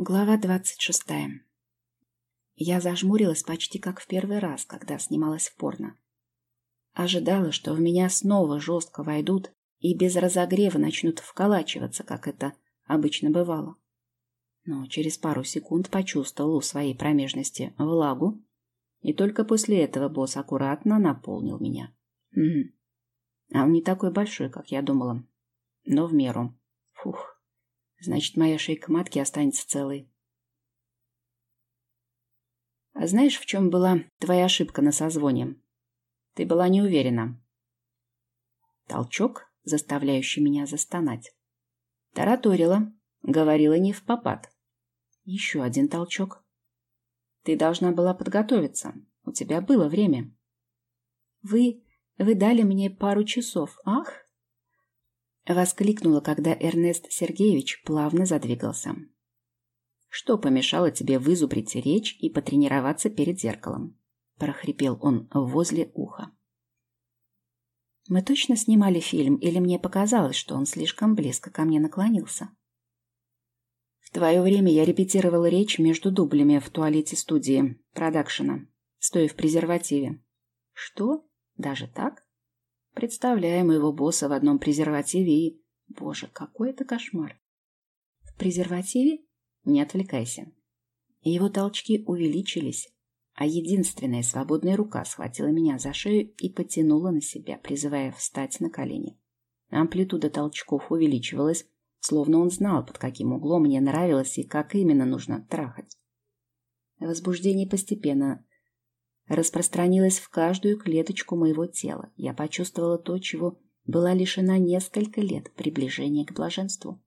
Глава двадцать шестая. Я зажмурилась почти как в первый раз, когда снималась в порно. Ожидала, что в меня снова жестко войдут и без разогрева начнут вколачиваться, как это обычно бывало. Но через пару секунд почувствовал у своей промежности влагу, и только после этого босс аккуратно наполнил меня. Угу. А он не такой большой, как я думала, но в меру. Фух. Значит, моя шейка матки останется целой. А знаешь, в чем была твоя ошибка на созвоне? Ты была не уверена. Толчок, заставляющий меня застонать. Тараторила, говорила не в попад. Еще один толчок. Ты должна была подготовиться. У тебя было время. Вы... вы дали мне пару часов. Ах! Воскликнула, когда Эрнест Сергеевич плавно задвигался. «Что помешало тебе вызубрить речь и потренироваться перед зеркалом?» – прохрипел он возле уха. «Мы точно снимали фильм, или мне показалось, что он слишком близко ко мне наклонился?» «В твое время я репетировала речь между дублями в туалете студии, продакшена, стоя в презервативе». «Что? Даже так?» Представляю моего босса в одном презервативе и... Боже, какой это кошмар. В презервативе? Не отвлекайся. Его толчки увеличились, а единственная свободная рука схватила меня за шею и потянула на себя, призывая встать на колени. Амплитуда толчков увеличивалась, словно он знал, под каким углом мне нравилось и как именно нужно трахать. Возбуждение постепенно распространилась в каждую клеточку моего тела. Я почувствовала то, чего была лишена несколько лет приближения к блаженству.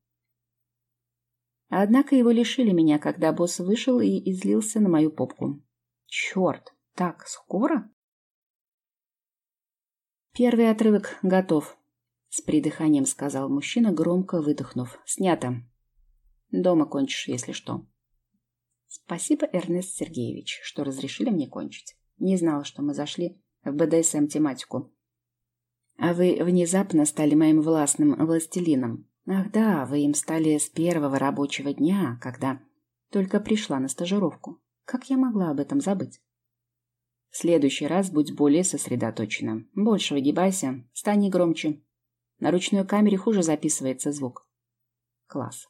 Однако его лишили меня, когда босс вышел и излился на мою попку. Черт, так скоро? Первый отрывок готов, с придыханием сказал мужчина, громко выдохнув. Снято. Дома кончишь, если что. Спасибо, Эрнест Сергеевич, что разрешили мне кончить. Не знала, что мы зашли в БДСМ-тематику. А вы внезапно стали моим властным властелином. Ах да, вы им стали с первого рабочего дня, когда только пришла на стажировку. Как я могла об этом забыть? В следующий раз будь более сосредоточена. Больше выгибайся, стань громче. На ручной камере хуже записывается звук. Класс.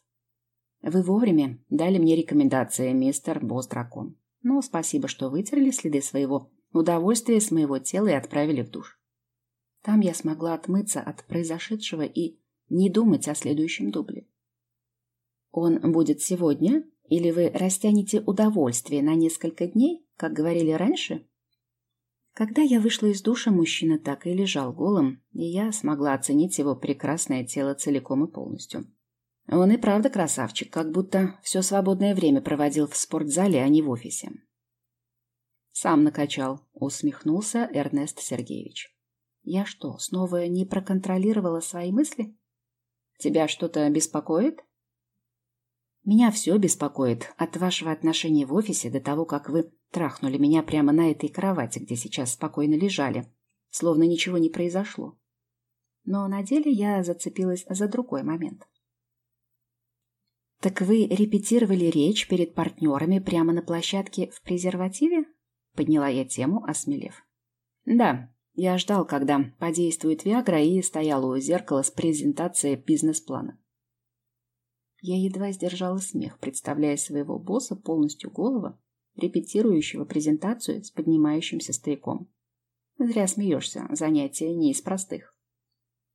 Вы вовремя дали мне рекомендации, мистер Босс-дракон. Но спасибо, что вытерли следы своего удовольствия с моего тела и отправили в душ. Там я смогла отмыться от произошедшего и не думать о следующем дубле. Он будет сегодня, или вы растянете удовольствие на несколько дней, как говорили раньше? Когда я вышла из душа, мужчина так и лежал голым, и я смогла оценить его прекрасное тело целиком и полностью. Он и правда красавчик, как будто все свободное время проводил в спортзале, а не в офисе. Сам накачал, усмехнулся Эрнест Сергеевич. Я что, снова не проконтролировала свои мысли? Тебя что-то беспокоит? Меня все беспокоит от вашего отношения в офисе до того, как вы трахнули меня прямо на этой кровати, где сейчас спокойно лежали, словно ничего не произошло. Но на деле я зацепилась за другой момент. «Так вы репетировали речь перед партнерами прямо на площадке в презервативе?» Подняла я тему, осмелев. «Да, я ждал, когда подействует Виагра, и стоял у зеркала с презентацией бизнес-плана. Я едва сдержала смех, представляя своего босса полностью голого, репетирующего презентацию с поднимающимся стариком. Зря смеешься, занятие не из простых.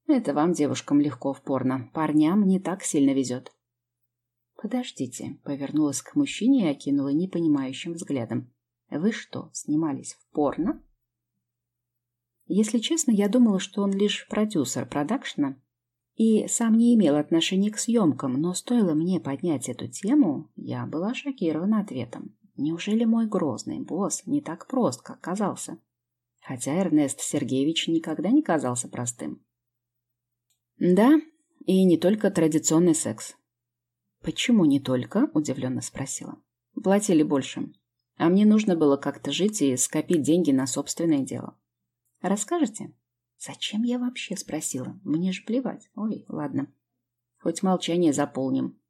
Это вам, девушкам, легко в порно, парням не так сильно везет. «Подождите», — повернулась к мужчине и окинула непонимающим взглядом. «Вы что, снимались в порно?» Если честно, я думала, что он лишь продюсер продакшна и сам не имел отношения к съемкам, но стоило мне поднять эту тему, я была шокирована ответом. Неужели мой грозный босс не так прост, как казался? Хотя Эрнест Сергеевич никогда не казался простым. Да, и не только традиционный секс. «Почему не только?» – удивленно спросила. «Платили больше. А мне нужно было как-то жить и скопить деньги на собственное дело. Расскажете?» «Зачем я вообще спросила? Мне же плевать. Ой, ладно. Хоть молчание заполним».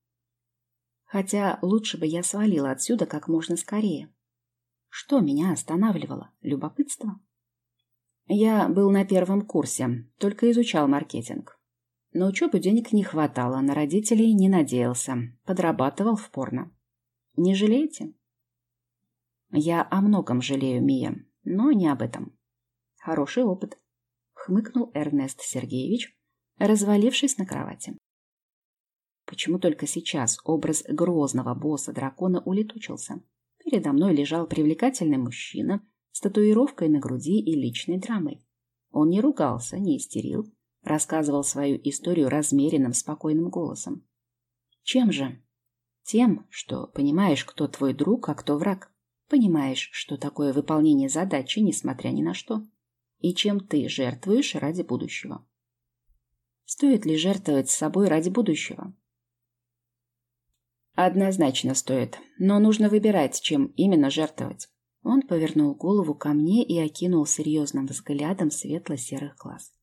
Хотя лучше бы я свалила отсюда как можно скорее. Что меня останавливало? Любопытство? Я был на первом курсе, только изучал маркетинг. На учебу денег не хватало, на родителей не надеялся, подрабатывал в порно. Не жалеете? Я о многом жалею, Мия, но не об этом. Хороший опыт, хмыкнул Эрнест Сергеевич, развалившись на кровати. Почему только сейчас образ грозного босса дракона улетучился? Передо мной лежал привлекательный мужчина с татуировкой на груди и личной драмой. Он не ругался, не истерил, рассказывал свою историю размеренным, спокойным голосом. Чем же? Тем, что понимаешь, кто твой друг, а кто враг. Понимаешь, что такое выполнение задачи, несмотря ни на что. И чем ты жертвуешь ради будущего. Стоит ли жертвовать собой ради будущего? Однозначно стоит, но нужно выбирать, чем именно жертвовать. Он повернул голову ко мне и окинул серьезным взглядом светло-серых глаз.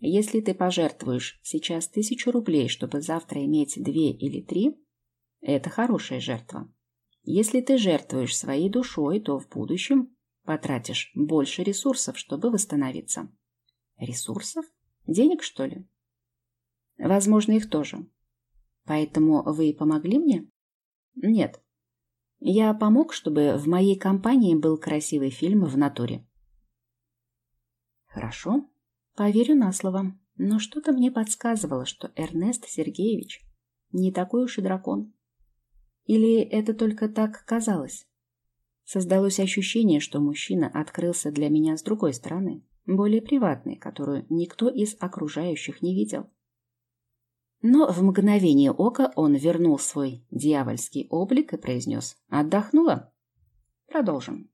Если ты пожертвуешь сейчас тысячу рублей, чтобы завтра иметь две или три, это хорошая жертва. Если ты жертвуешь своей душой, то в будущем потратишь больше ресурсов, чтобы восстановиться. Ресурсов? Денег, что ли? Возможно, их тоже. Поэтому вы помогли мне? Нет. Я помог, чтобы в моей компании был красивый фильм в натуре. Хорошо, поверю на слово. Но что-то мне подсказывало, что Эрнест Сергеевич не такой уж и дракон. Или это только так казалось? Создалось ощущение, что мужчина открылся для меня с другой стороны, более приватной, которую никто из окружающих не видел. Но в мгновение ока он вернул свой дьявольский облик и произнес «Отдохнула? Продолжим».